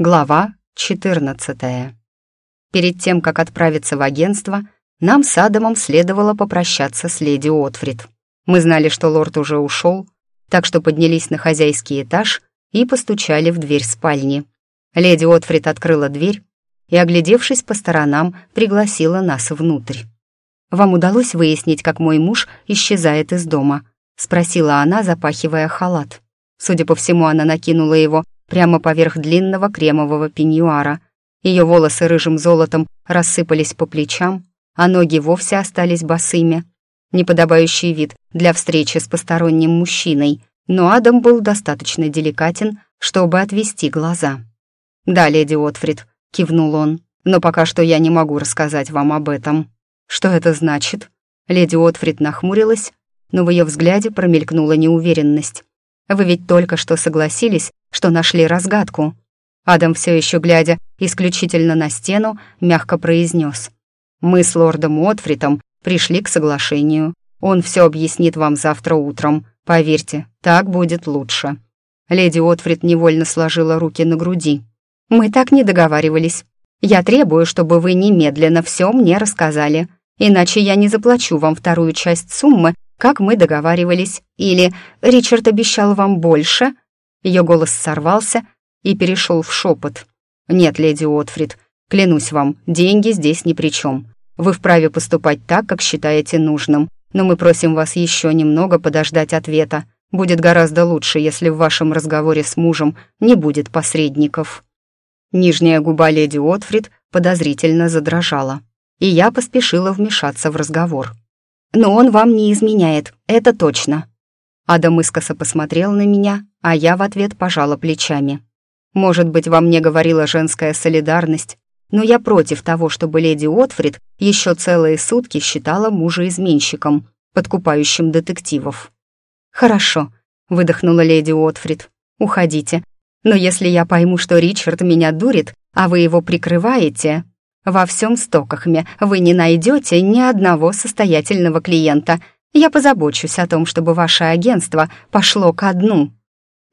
Глава 14. Перед тем, как отправиться в агентство, нам с Адамом следовало попрощаться с леди Отфрид. Мы знали, что лорд уже ушел, так что поднялись на хозяйский этаж и постучали в дверь спальни. Леди Отфрид открыла дверь и, оглядевшись по сторонам, пригласила нас внутрь. «Вам удалось выяснить, как мой муж исчезает из дома?» — спросила она, запахивая халат. Судя по всему, она накинула его прямо поверх длинного кремового пеньюара. Ее волосы рыжим золотом рассыпались по плечам, а ноги вовсе остались босыми. Неподобающий вид для встречи с посторонним мужчиной, но Адам был достаточно деликатен, чтобы отвести глаза. «Да, леди Отфрид», — кивнул он, «но пока что я не могу рассказать вам об этом». «Что это значит?» Леди Отфрид нахмурилась, но в ее взгляде промелькнула неуверенность. Вы ведь только что согласились, что нашли разгадку». Адам, все еще глядя исключительно на стену, мягко произнес. «Мы с лордом Отфритом пришли к соглашению. Он все объяснит вам завтра утром. Поверьте, так будет лучше». Леди Отфрит невольно сложила руки на груди. «Мы так не договаривались. Я требую, чтобы вы немедленно все мне рассказали, иначе я не заплачу вам вторую часть суммы, как мы договаривались, или Ричард обещал вам больше?» Ее голос сорвался и перешел в шепот. «Нет, леди Отфрид, клянусь вам, деньги здесь ни при чем. Вы вправе поступать так, как считаете нужным, но мы просим вас еще немного подождать ответа. Будет гораздо лучше, если в вашем разговоре с мужем не будет посредников». Нижняя губа леди Отфрид подозрительно задрожала, и я поспешила вмешаться в разговор. Но он вам не изменяет, это точно». Адам искоса посмотрел на меня, а я в ответ пожала плечами. «Может быть, во мне говорила женская солидарность, но я против того, чтобы леди Отфрид еще целые сутки считала мужа изменщиком, подкупающим детективов». «Хорошо», — выдохнула леди Отфрид. «Уходите. Но если я пойму, что Ричард меня дурит, а вы его прикрываете, во всем Стокахме вы не найдете ни одного состоятельного клиента. Я позабочусь о том, чтобы ваше агентство пошло ко дну».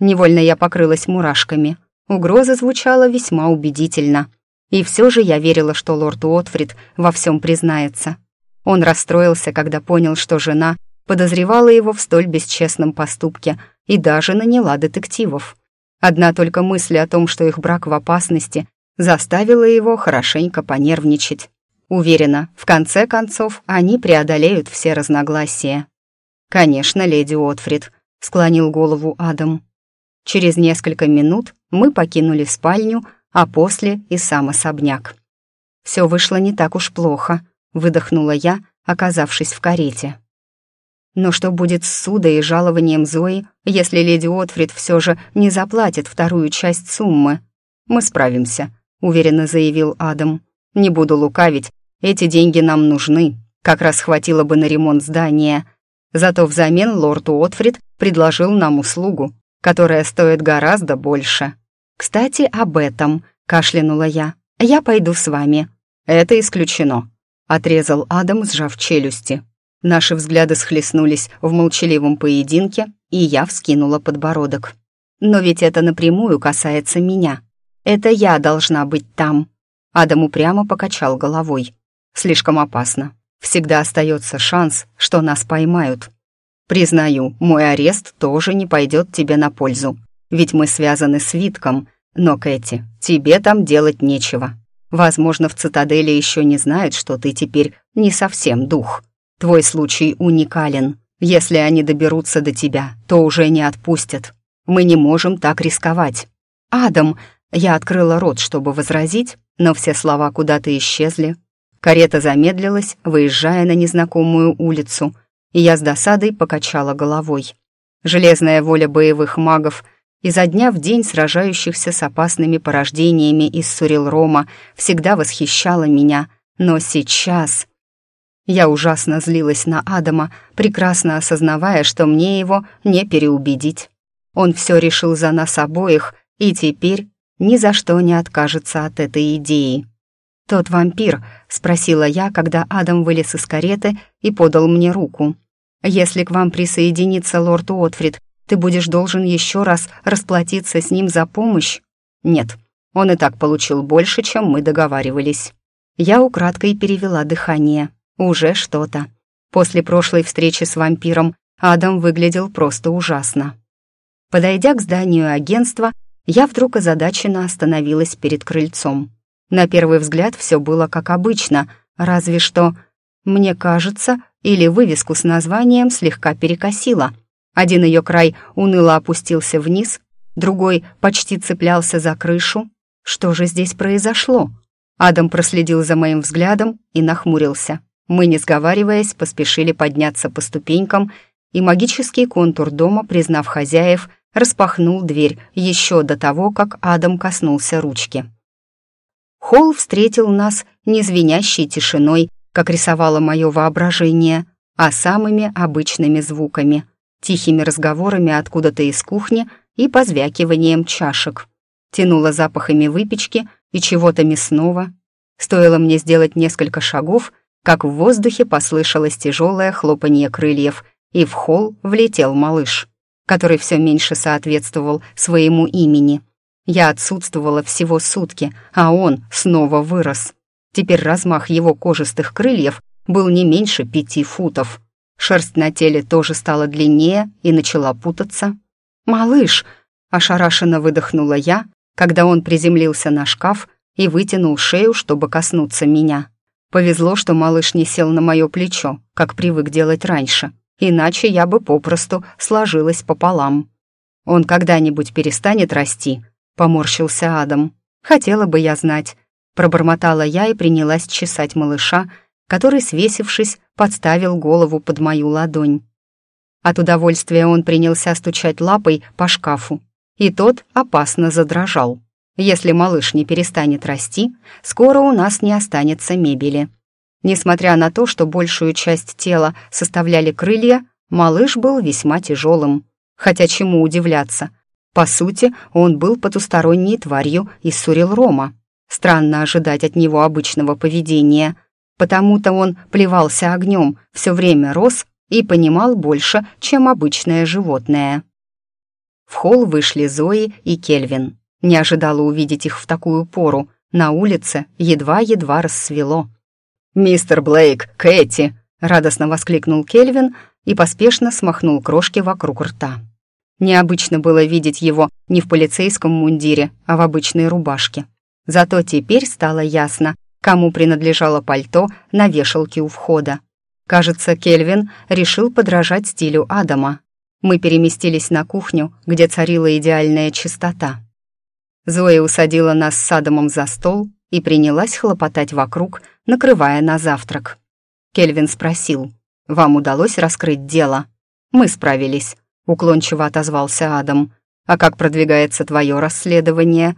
Невольно я покрылась мурашками. Угроза звучала весьма убедительно. И все же я верила, что лорд Уотфрид во всем признается. Он расстроился, когда понял, что жена подозревала его в столь бесчестном поступке и даже наняла детективов. Одна только мысль о том, что их брак в опасности, заставила его хорошенько понервничать. Уверена, в конце концов они преодолеют все разногласия. «Конечно, леди Отфрид», — склонил голову Адам. Через несколько минут мы покинули спальню, а после и сам особняк. Все вышло не так уж плохо», — выдохнула я, оказавшись в карете. Но что будет с судой и жалованием Зои, если леди Отфрид все же не заплатит вторую часть суммы? Мы справимся, уверенно заявил Адам. «Не буду лукавить, эти деньги нам нужны, как раз хватило бы на ремонт здания. Зато взамен лорд Уотфрид предложил нам услугу, которая стоит гораздо больше. Кстати, об этом, кашлянула я. Я пойду с вами. Это исключено, отрезал Адам, сжав челюсти. Наши взгляды схлестнулись в молчаливом поединке, и я вскинула подбородок. Но ведь это напрямую касается меня. Это я должна быть там». Адам упрямо покачал головой. «Слишком опасно. Всегда остается шанс, что нас поймают. Признаю, мой арест тоже не пойдет тебе на пользу, ведь мы связаны с Витком, но, Кэти, тебе там делать нечего. Возможно, в цитадели еще не знают, что ты теперь не совсем дух. Твой случай уникален. Если они доберутся до тебя, то уже не отпустят. Мы не можем так рисковать. Адам, я открыла рот, чтобы возразить, но все слова куда-то исчезли. Карета замедлилась, выезжая на незнакомую улицу, и я с досадой покачала головой. Железная воля боевых магов, изо дня в день сражающихся с опасными порождениями из Сурилрома, всегда восхищала меня, но сейчас... Я ужасно злилась на Адама, прекрасно осознавая, что мне его не переубедить. Он все решил за нас обоих, и теперь ни за что не откажется от этой идеи. «Тот вампир?» — спросила я, когда Адам вылез из кареты и подал мне руку. «Если к вам присоединится лорд Уотфрид, ты будешь должен еще раз расплатиться с ним за помощь?» «Нет, Он и так получил больше, чем мы договаривались. Я украдкой перевела дыхание. Уже что-то. После прошлой встречи с вампиром Адам выглядел просто ужасно. Подойдя к зданию агентства, я вдруг озадаченно остановилась перед крыльцом. На первый взгляд все было как обычно, разве что, мне кажется, или вывеску с названием слегка перекосило. Один ее край уныло опустился вниз, другой почти цеплялся за крышу. Что же здесь произошло? Адам проследил за моим взглядом и нахмурился. Мы, не сговариваясь, поспешили подняться по ступенькам, и магический контур дома, признав хозяев, распахнул дверь еще до того, как Адам коснулся ручки. Холл встретил нас не звенящей тишиной, как рисовало мое воображение, а самыми обычными звуками, тихими разговорами откуда-то из кухни и позвякиванием чашек. Тянуло запахами выпечки и чего-то мясного. Стоило мне сделать несколько шагов, как в воздухе послышалось тяжелое хлопанье крыльев, и в холл влетел малыш который все меньше соответствовал своему имени. Я отсутствовала всего сутки, а он снова вырос. Теперь размах его кожистых крыльев был не меньше пяти футов. Шерсть на теле тоже стала длиннее и начала путаться. «Малыш!» — ошарашенно выдохнула я, когда он приземлился на шкаф и вытянул шею, чтобы коснуться меня. Повезло, что малыш не сел на мое плечо, как привык делать раньше иначе я бы попросту сложилась пополам. «Он когда-нибудь перестанет расти?» — поморщился Адам. «Хотела бы я знать». Пробормотала я и принялась чесать малыша, который, свесившись, подставил голову под мою ладонь. От удовольствия он принялся стучать лапой по шкафу, и тот опасно задрожал. Если малыш не перестанет расти, скоро у нас не останется мебели. Несмотря на то, что большую часть тела составляли крылья, малыш был весьма тяжелым. Хотя чему удивляться? По сути, он был потусторонней тварью из Сурилрома. Странно ожидать от него обычного поведения. Потому-то он плевался огнем, все время рос и понимал больше, чем обычное животное. В холл вышли Зои и Кельвин. Не ожидала увидеть их в такую пору. На улице едва-едва рассвело. «Мистер Блейк, Кэти!» — радостно воскликнул Кельвин и поспешно смахнул крошки вокруг рта. Необычно было видеть его не в полицейском мундире, а в обычной рубашке. Зато теперь стало ясно, кому принадлежало пальто на вешалке у входа. Кажется, Кельвин решил подражать стилю Адама. Мы переместились на кухню, где царила идеальная чистота. Зоя усадила нас с Адамом за стол и принялась хлопотать вокруг, накрывая на завтрак. Кельвин спросил, «Вам удалось раскрыть дело?» «Мы справились», — уклончиво отозвался Адам. «А как продвигается твое расследование?»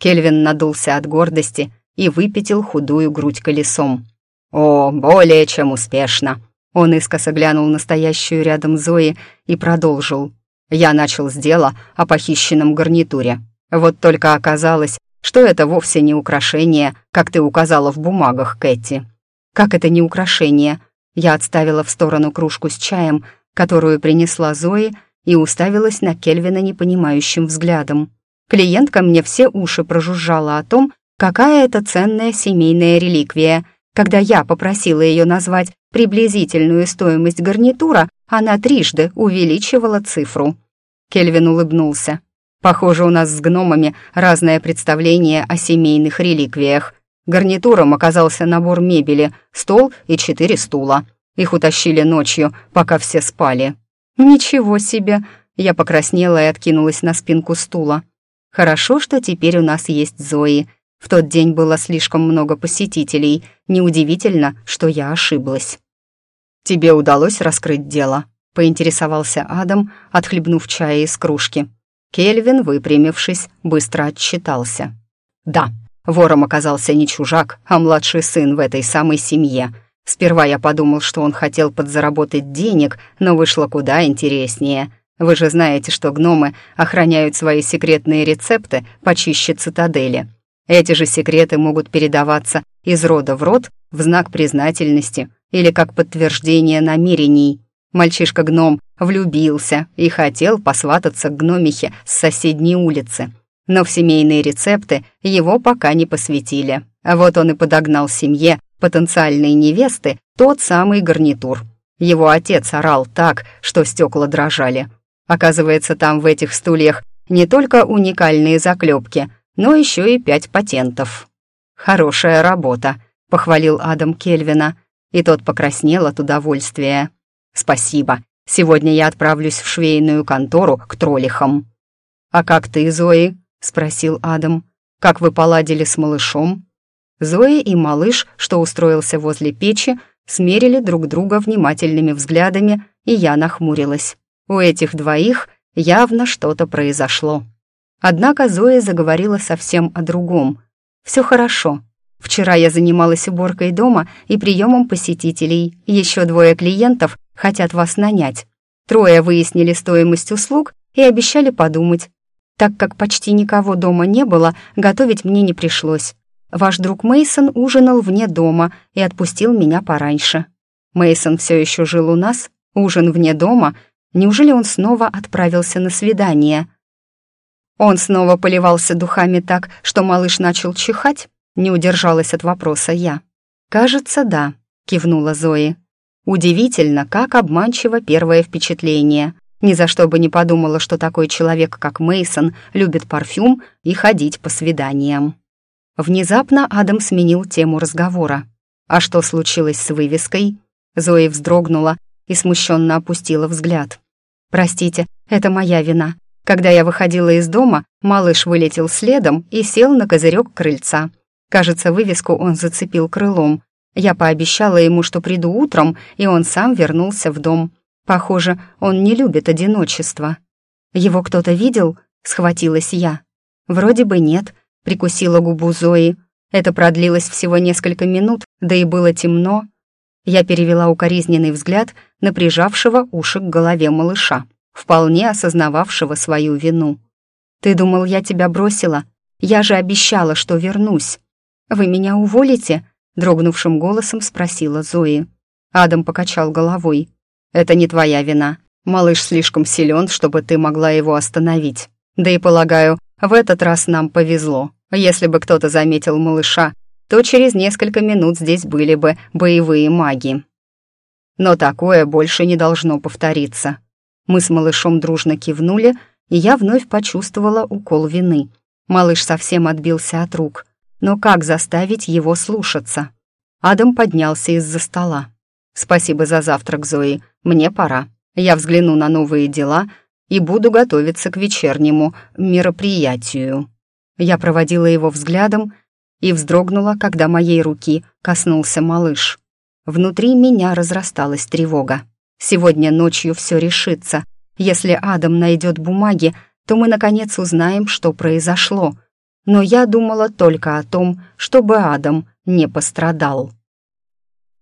Кельвин надулся от гордости и выпятил худую грудь колесом. «О, более чем успешно!» Он искоса глянул настоящую рядом Зои и продолжил. «Я начал с дела о похищенном гарнитуре. Вот только оказалось, что это вовсе не украшение, как ты указала в бумагах, Кэти. Как это не украшение? Я отставила в сторону кружку с чаем, которую принесла Зои, и уставилась на Кельвина непонимающим взглядом. Клиентка мне все уши прожужжала о том, какая это ценная семейная реликвия. Когда я попросила ее назвать приблизительную стоимость гарнитура, она трижды увеличивала цифру. Кельвин улыбнулся. Похоже, у нас с гномами разное представление о семейных реликвиях. Гарнитуром оказался набор мебели, стол и четыре стула. Их утащили ночью, пока все спали. «Ничего себе!» Я покраснела и откинулась на спинку стула. «Хорошо, что теперь у нас есть Зои. В тот день было слишком много посетителей. Неудивительно, что я ошиблась». «Тебе удалось раскрыть дело?» — поинтересовался Адам, отхлебнув чая из кружки. Кельвин, выпрямившись, быстро отчитался. «Да, вором оказался не чужак, а младший сын в этой самой семье. Сперва я подумал, что он хотел подзаработать денег, но вышло куда интереснее. Вы же знаете, что гномы охраняют свои секретные рецепты почище цитадели. Эти же секреты могут передаваться из рода в род в знак признательности или как подтверждение намерений. Мальчишка-гном влюбился и хотел посвататься к гномихе с соседней улицы. но в семейные рецепты его пока не посвятили. Вот он и подогнал семье потенциальной невесты тот самый гарнитур. Его отец орал так, что стекла дрожали. Оказывается, там в этих стульях не только уникальные заклепки, но еще и пять патентов. «Хорошая работа», — похвалил Адам Кельвина, и тот покраснел от удовольствия. «Спасибо. Сегодня я отправлюсь в швейную контору к троллихам». «А как ты, Зои?» — спросил Адам. «Как вы поладили с малышом?» Зои и малыш, что устроился возле печи, смерили друг друга внимательными взглядами, и я нахмурилась. У этих двоих явно что-то произошло. Однако Зоя заговорила совсем о другом. «Все хорошо. Вчера я занималась уборкой дома и приемом посетителей. Еще двое клиентов хотят вас нанять. Трое выяснили стоимость услуг и обещали подумать. Так как почти никого дома не было, готовить мне не пришлось. Ваш друг Мейсон ужинал вне дома и отпустил меня пораньше. Мейсон все еще жил у нас, ужин вне дома. Неужели он снова отправился на свидание? Он снова поливался духами так, что малыш начал чихать? Не удержалась от вопроса я. «Кажется, да», — кивнула Зои. Удивительно, как обманчиво первое впечатление. Ни за что бы не подумала, что такой человек, как Мейсон, любит парфюм и ходить по свиданиям. Внезапно Адам сменил тему разговора. «А что случилось с вывеской?» Зои вздрогнула и смущенно опустила взгляд. «Простите, это моя вина. Когда я выходила из дома, малыш вылетел следом и сел на козырек крыльца. Кажется, вывеску он зацепил крылом. Я пообещала ему, что приду утром, и он сам вернулся в дом. Похоже, он не любит одиночество. «Его кто-то видел?» — схватилась я. «Вроде бы нет», прикусила губу Зои. Это продлилось всего несколько минут, да и было темно. Я перевела укоризненный взгляд на прижавшего уши к голове малыша, вполне осознававшего свою вину. «Ты думал, я тебя бросила? Я же обещала, что вернусь. Вы меня уволите?» — дрогнувшим голосом спросила Зои. Адам покачал головой. «Это не твоя вина. Малыш слишком силен, чтобы ты могла его остановить. Да и, полагаю, в этот раз нам повезло. Если бы кто-то заметил малыша, то через несколько минут здесь были бы боевые маги. Но такое больше не должно повториться. Мы с малышом дружно кивнули, и я вновь почувствовала укол вины. Малыш совсем отбился от рук. Но как заставить его слушаться? Адам поднялся из-за стола. «Спасибо за завтрак, Зои. Мне пора. Я взгляну на новые дела и буду готовиться к вечернему мероприятию». Я проводила его взглядом и вздрогнула, когда моей руки коснулся малыш. Внутри меня разрасталась тревога. Сегодня ночью все решится. Если Адам найдет бумаги, то мы, наконец, узнаем, что произошло. Но я думала только о том, чтобы Адам не пострадал.